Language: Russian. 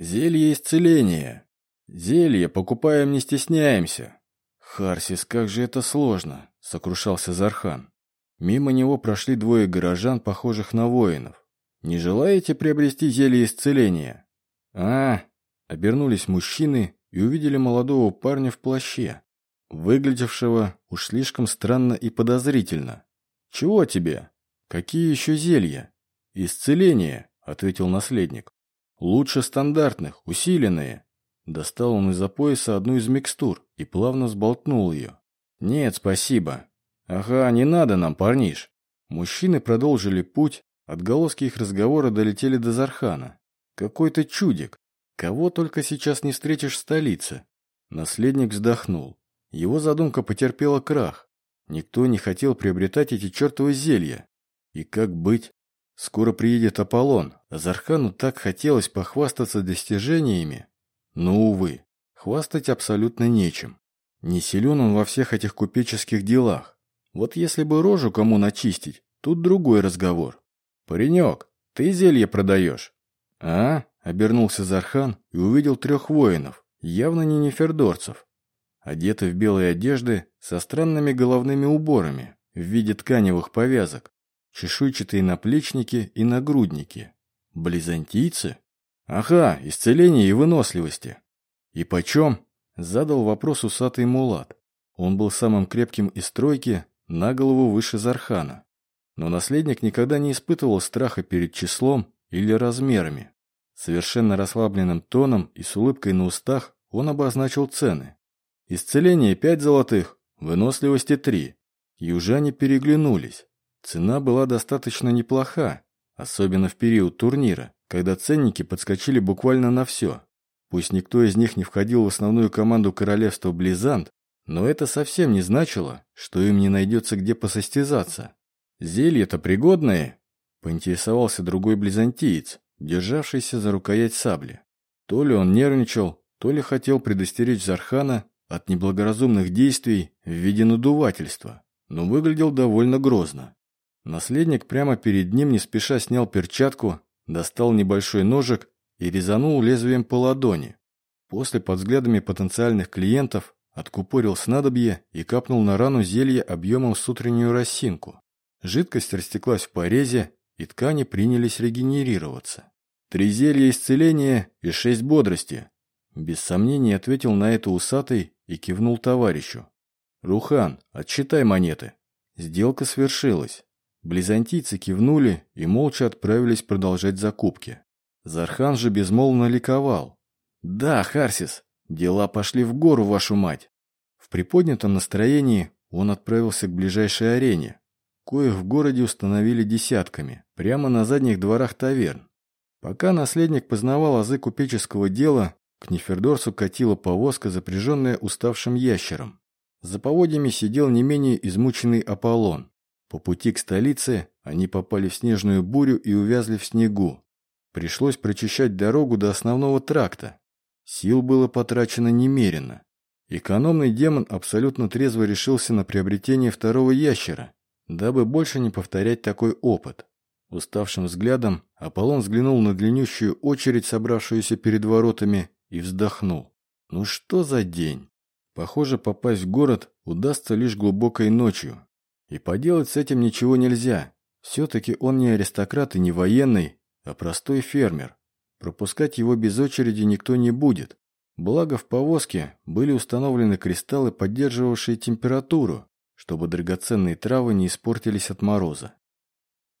Зелье исцеления. Зелье покупаем не стесняемся. Харсис, как же это сложно, сокрушался Зархан. Мимо него прошли двое горожан, похожих на воинов. Не желаете приобрести зелье исцеления? А, обернулись мужчины и увидели молодого парня в плаще, выглядевшего уж слишком странно и подозрительно. Чего тебе? Какие еще зелья? Исцеление, ответил наследник. Лучше стандартных, усиленные. Достал он из-за пояса одну из микстур и плавно сболтнул ее. Нет, спасибо. Ага, не надо нам, парниш. Мужчины продолжили путь, отголоски их разговора долетели до Зархана. Какой-то чудик. Кого только сейчас не встретишь в столице. Наследник вздохнул. Его задумка потерпела крах. Никто не хотел приобретать эти чертовы зелья. И как быть? Скоро приедет Аполлон, Зархану так хотелось похвастаться достижениями. Но, увы, хвастать абсолютно нечем. Не силен он во всех этих купеческих делах. Вот если бы рожу кому начистить, тут другой разговор. «Паренек, ты зелье продаешь?» «А?» — обернулся Зархан и увидел трех воинов, явно не нефердорцев. Одеты в белые одежды со странными головными уборами в виде тканевых повязок чешуйчатые наплечники и нагрудники. Близантийцы? Ага, исцеление и выносливости. И почем? Задал вопрос усатый мулат. Он был самым крепким из тройки, на голову выше Зархана. Но наследник никогда не испытывал страха перед числом или размерами. Совершенно расслабленным тоном и с улыбкой на устах он обозначил цены. Исцеление пять золотых, выносливости три. Южане переглянулись. Цена была достаточно неплоха, особенно в период турнира, когда ценники подскочили буквально на все. Пусть никто из них не входил в основную команду королевства Близант, но это совсем не значило, что им не найдется где посостязаться. «Зелье-то пригодное?» – поинтересовался другой близантиец, державшийся за рукоять сабли. То ли он нервничал, то ли хотел предостеречь Зархана от неблагоразумных действий в виде надувательства, но выглядел довольно грозно. Наследник прямо перед ним не спеша снял перчатку, достал небольшой ножик и резанул лезвием по ладони. После под взглядами потенциальных клиентов откупорил снадобье и капнул на рану зелье объемом с утреннюю росинку. Жидкость растеклась в порезе, и ткани принялись регенерироваться. «Три зелья исцеления и шесть бодрости», без сомнений ответил на это усатый и кивнул товарищу. «Рухан, отсчитай монеты». Сделка свершилась. Близантийцы кивнули и молча отправились продолжать закупки. Зархан же безмолвно ликовал. «Да, Харсис, дела пошли в гору, вашу мать!» В приподнятом настроении он отправился к ближайшей арене. Коих в городе установили десятками, прямо на задних дворах таверн. Пока наследник познавал азы купеческого дела, к Нефердорсу катила повозка, запряженная уставшим ящером. За поводьями сидел не менее измученный Аполлон. По пути к столице они попали в снежную бурю и увязли в снегу. Пришлось прочищать дорогу до основного тракта. Сил было потрачено немерено. Экономный демон абсолютно трезво решился на приобретение второго ящера, дабы больше не повторять такой опыт. Уставшим взглядом Аполлон взглянул на длиннющую очередь, собравшуюся перед воротами, и вздохнул. Ну что за день? Похоже, попасть в город удастся лишь глубокой ночью, и поделать с этим ничего нельзя. Все-таки он не аристократ и не военный, а простой фермер. Пропускать его без очереди никто не будет. Благо в повозке были установлены кристаллы, поддерживавшие температуру, чтобы драгоценные травы не испортились от мороза.